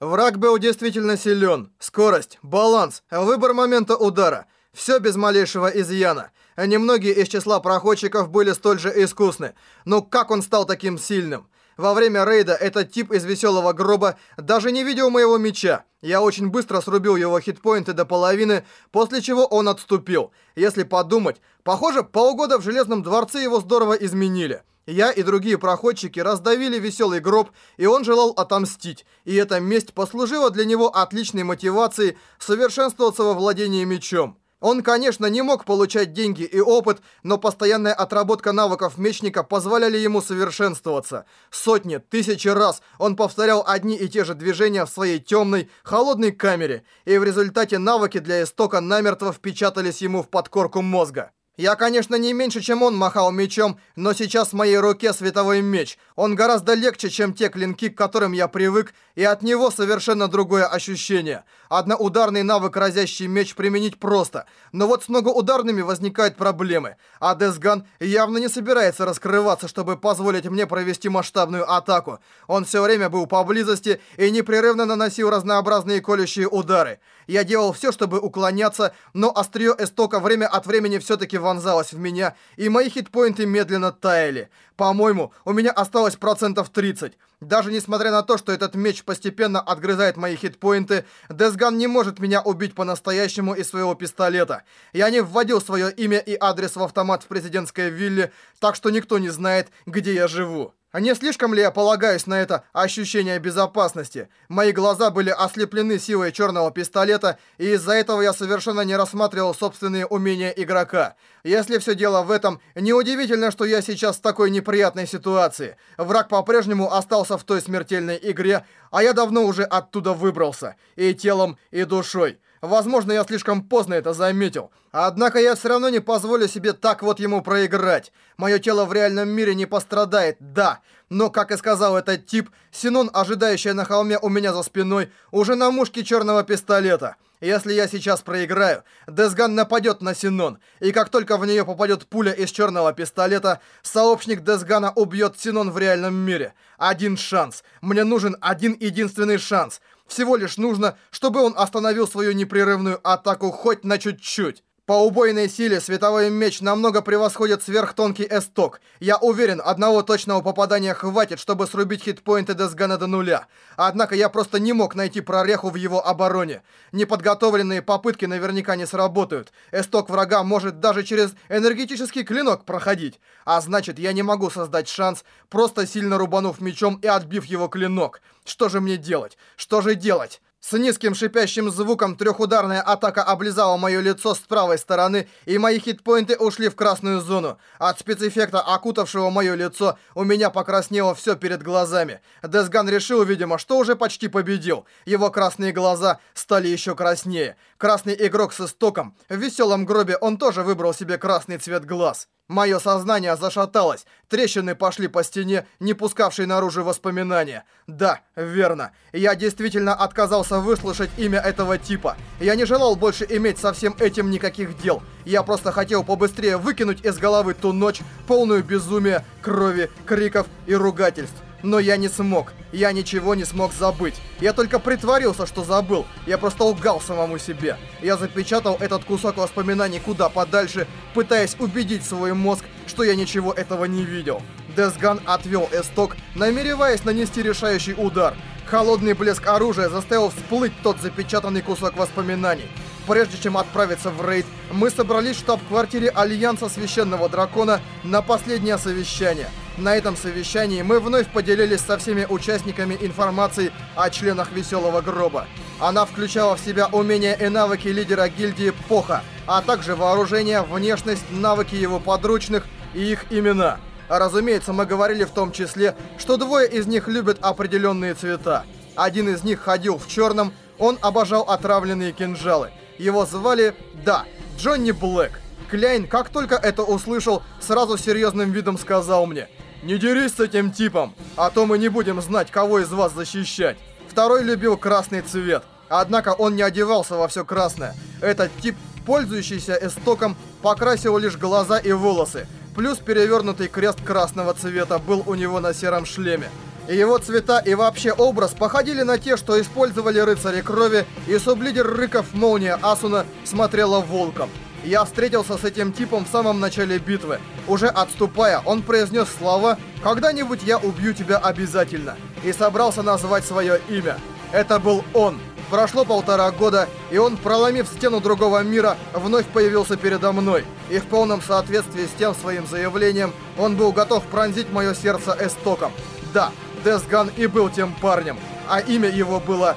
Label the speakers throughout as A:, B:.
A: Враг был действительно силен. Скорость, баланс, выбор момента удара. Все без малейшего изъяна. Немногие из числа проходчиков были столь же искусны. Но как он стал таким сильным? Во время рейда этот тип из веселого гроба даже не видел моего меча. Я очень быстро срубил его хитпоинты до половины, после чего он отступил. Если подумать, похоже, полгода в Железном дворце его здорово изменили. Я и другие проходчики раздавили веселый гроб, и он желал отомстить. И эта месть послужила для него отличной мотивацией совершенствоваться во владении мечом. Он, конечно, не мог получать деньги и опыт, но постоянная отработка навыков мечника позволяли ему совершенствоваться. Сотни, тысячи раз он повторял одни и те же движения в своей темной, холодной камере, и в результате навыки для истока намертво впечатались ему в подкорку мозга. Я, конечно, не меньше, чем он махал мечом, но сейчас в моей руке световой меч. Он гораздо легче, чем те клинки, к которым я привык, и от него совершенно другое ощущение. Одноударный навык разящий меч применить просто, но вот с многоударными возникают проблемы. А Десган явно не собирается раскрываться, чтобы позволить мне провести масштабную атаку. Он все время был поблизости и непрерывно наносил разнообразные колющие удары. Я делал все, чтобы уклоняться, но острие эстока время от времени все-таки вонзалось в меня, и мои хитпоинты медленно таяли. По-моему, у меня осталось процентов 30. Даже несмотря на то, что этот меч постепенно отгрызает мои хитпоинты, Десган не может меня убить по-настоящему из своего пистолета. Я не вводил свое имя и адрес в автомат в президентской вилле, так что никто не знает, где я живу. А не слишком ли я полагаюсь на это ощущение безопасности? Мои глаза были ослеплены силой черного пистолета, и из-за этого я совершенно не рассматривал собственные умения игрока. Если все дело в этом, неудивительно, что я сейчас в такой неприятной ситуации. Враг по-прежнему остался в той смертельной игре, а я давно уже оттуда выбрался. И телом, и душой. Возможно, я слишком поздно это заметил. Однако я все равно не позволю себе так вот ему проиграть. Мое тело в реальном мире не пострадает, да. Но, как и сказал этот тип, Синон, ожидающая на холме у меня за спиной, уже на мушке черного пистолета. Если я сейчас проиграю, Десган нападет на Синон, и как только в нее попадет пуля из черного пистолета, сообщник Десгана убьет Синон в реальном мире. Один шанс. Мне нужен один единственный шанс. Всего лишь нужно, чтобы он остановил свою непрерывную атаку хоть на чуть-чуть. По убойной силе световой меч намного превосходит сверхтонкий эсток. Я уверен, одного точного попадания хватит, чтобы срубить хитпоинты Десгана до нуля. Однако я просто не мог найти прореху в его обороне. Неподготовленные попытки наверняка не сработают. Эсток врага может даже через энергетический клинок проходить. А значит, я не могу создать шанс, просто сильно рубанув мечом и отбив его клинок. Что же мне делать? Что же делать? С низким шипящим звуком трехударная атака облизала мое лицо с правой стороны, и мои хитпоинты ушли в красную зону. От спецэффекта, окутавшего мое лицо, у меня покраснело все перед глазами. Десган решил, видимо, что уже почти победил. Его красные глаза стали еще краснее. Красный игрок с истоком. В веселом гробе он тоже выбрал себе красный цвет глаз. Мое сознание зашаталось, трещины пошли по стене, не пускавшей наружу воспоминания. Да, верно. Я действительно отказался выслушать имя этого типа. Я не желал больше иметь со всем этим никаких дел. Я просто хотел побыстрее выкинуть из головы ту ночь, полную безумия, крови, криков и ругательств. Но я не смог. Я ничего не смог забыть. Я только притворился, что забыл. Я просто лгал самому себе. Я запечатал этот кусок воспоминаний куда подальше, пытаясь убедить свой мозг, что я ничего этого не видел. Десган отвел эсток, намереваясь нанести решающий удар. Холодный блеск оружия заставил всплыть тот запечатанный кусок воспоминаний. Прежде чем отправиться в рейд, мы собрались в штаб-квартире Альянса Священного Дракона на последнее совещание. На этом совещании мы вновь поделились со всеми участниками информацией о членах Веселого Гроба. Она включала в себя умения и навыки лидера гильдии Поха, а также вооружение, внешность, навыки его подручных и их имена. Разумеется, мы говорили в том числе, что двое из них любят определенные цвета. Один из них ходил в черном, он обожал отравленные кинжалы. Его звали, да, Джонни Блэк. Кляйн, как только это услышал, сразу серьезным видом сказал мне, «Не дерись с этим типом, а то мы не будем знать, кого из вас защищать». Второй любил красный цвет, однако он не одевался во все красное. Этот тип, пользующийся эстоком, покрасил лишь глаза и волосы, плюс перевернутый крест красного цвета был у него на сером шлеме. Его цвета и вообще образ походили на те, что использовали рыцари крови, и сублидер рыков Молния Асуна смотрела волком. Я встретился с этим типом в самом начале битвы. Уже отступая, он произнес слова «Когда-нибудь я убью тебя обязательно» и собрался назвать свое имя. Это был он. Прошло полтора года, и он, проломив стену другого мира, вновь появился передо мной. И в полном соответствии с тем своим заявлением, он был готов пронзить мое сердце эстоком. Да, Десган и был тем парнем, а имя его было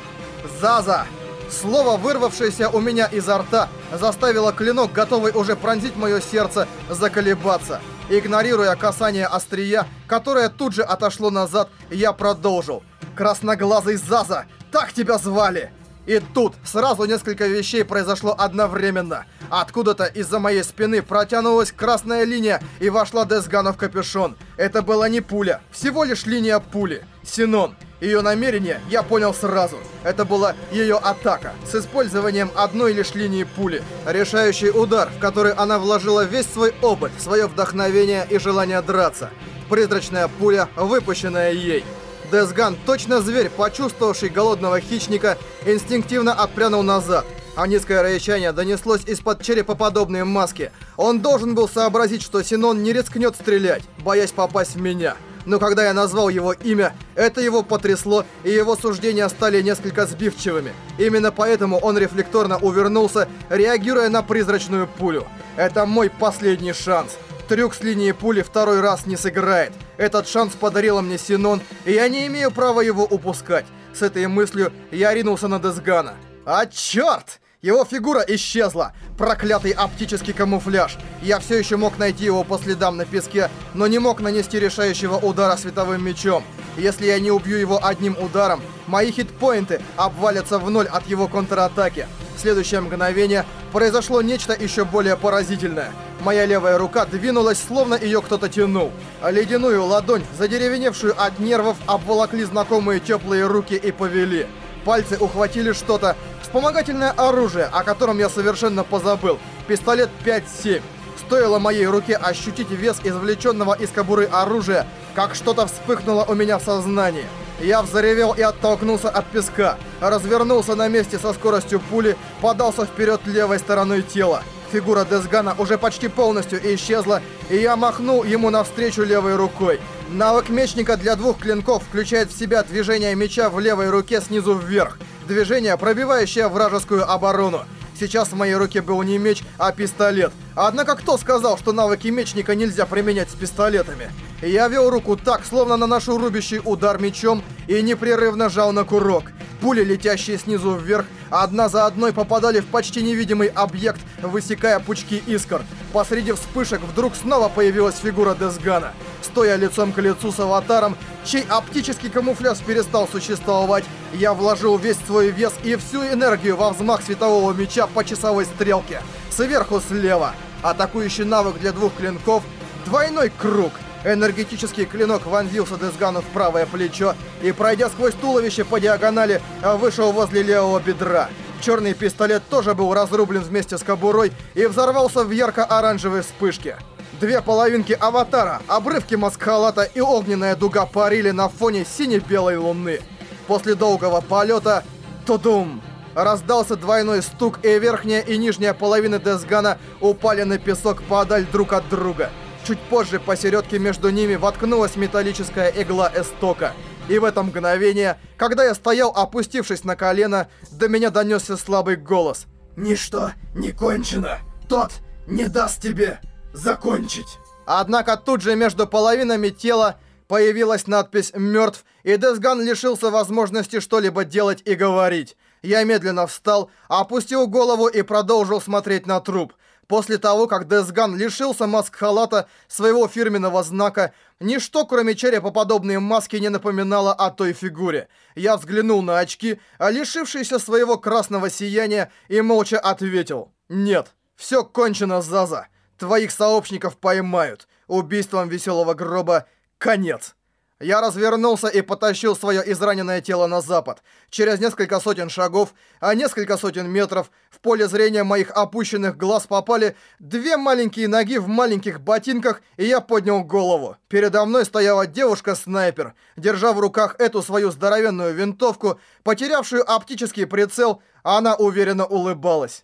A: Заза. Слово, вырвавшееся у меня изо рта, заставило клинок, готовый уже пронзить мое сердце, заколебаться. Игнорируя касание острия, которое тут же отошло назад, я продолжил. «Красноглазый Заза! Так тебя звали!» И тут сразу несколько вещей произошло одновременно. Откуда-то из-за моей спины протянулась красная линия и вошла Десгана в капюшон. Это была не пуля, всего лишь линия пули. Синон. Ее намерение я понял сразу. Это была ее атака, с использованием одной лишь линии пули. Решающий удар, в который она вложила весь свой опыт, свое вдохновение и желание драться. Призрачная пуля, выпущенная ей. Десган, точно зверь, почувствовавший голодного хищника, инстинктивно отпрянул назад, а низкое рычание донеслось из-под черепоподобной маски. Он должен был сообразить, что Синон не рискнет стрелять, боясь попасть в меня. Но когда я назвал его имя, это его потрясло, и его суждения стали несколько сбивчивыми. Именно поэтому он рефлекторно увернулся, реагируя на призрачную пулю. Это мой последний шанс. Трюк с линии пули второй раз не сыграет. Этот шанс подарила мне Синон, и я не имею права его упускать. С этой мыслью я ринулся на Десгана. А черт! Его фигура исчезла. Проклятый оптический камуфляж. Я все еще мог найти его по следам на песке, но не мог нанести решающего удара световым мечом. Если я не убью его одним ударом, мои хитпоинты обвалятся в ноль от его контратаки. В следующее мгновение произошло нечто еще более поразительное. Моя левая рука двинулась, словно ее кто-то тянул. Ледяную ладонь, задеревеневшую от нервов, обволокли знакомые теплые руки и повели. Пальцы ухватили что-то. Вспомогательное оружие, о котором я совершенно позабыл. Пистолет 5-7. Стоило моей руке ощутить вес извлеченного из кобуры оружия, как что-то вспыхнуло у меня в сознании. Я взревел и оттолкнулся от песка, развернулся на месте со скоростью пули, подался вперед левой стороной тела. Фигура Десгана уже почти полностью исчезла, и я махнул ему навстречу левой рукой. Навык мечника для двух клинков включает в себя движение меча в левой руке снизу вверх. Движение, пробивающее вражескую оборону. Сейчас в моей руке был не меч, а пистолет. Однако кто сказал, что навыки мечника нельзя применять с пистолетами? Я вел руку так, словно наношу рубящий удар мечом, и непрерывно жал на курок. Пули, летящие снизу вверх, одна за одной попадали в почти невидимый объект, высекая пучки искр. Посреди вспышек вдруг снова появилась фигура Десгана. Стоя лицом к лицу с аватаром, чей оптический камуфляж перестал существовать, я вложил весь свой вес и всю энергию во взмах светового меча по часовой стрелке. Сверху слева. Атакующий навык для двух клинков. Двойной круг. Энергетический клинок вонзился Десгану в правое плечо и, пройдя сквозь туловище по диагонали, вышел возле левого бедра. Черный пистолет тоже был разрублен вместе с кобурой и взорвался в ярко-оранжевой вспышке. Две половинки аватара, обрывки маскхалата и огненная дуга парили на фоне сине-белой луны. После долгого полета... Тудум! Раздался двойной стук, и верхняя и нижняя половины Десгана упали на песок подаль друг от друга. Чуть позже посередке между ними воткнулась металлическая игла эстока. И в это мгновение, когда я стоял, опустившись на колено, до меня донесся слабый голос.
B: «Ничто не кончено. Тот не даст тебе закончить».
A: Однако тут же между половинами тела появилась надпись «Мертв», и Десган лишился возможности что-либо делать и говорить. Я медленно встал, опустил голову и продолжил смотреть на труп. После того, как Десган лишился маск-халата своего фирменного знака, ничто, кроме черепоподобной маски, не напоминало о той фигуре. Я взглянул на очки, а лишившийся своего красного сияния, и молча ответил. «Нет, все кончено, Заза. Твоих сообщников поймают. Убийством веселого гроба конец». Я развернулся и потащил свое израненное тело на запад. Через несколько сотен шагов, а несколько сотен метров, в поле зрения моих опущенных глаз попали две маленькие ноги в маленьких ботинках, и я поднял голову. Передо мной стояла девушка-снайпер, держа в руках эту свою здоровенную винтовку, потерявшую оптический прицел, она уверенно улыбалась.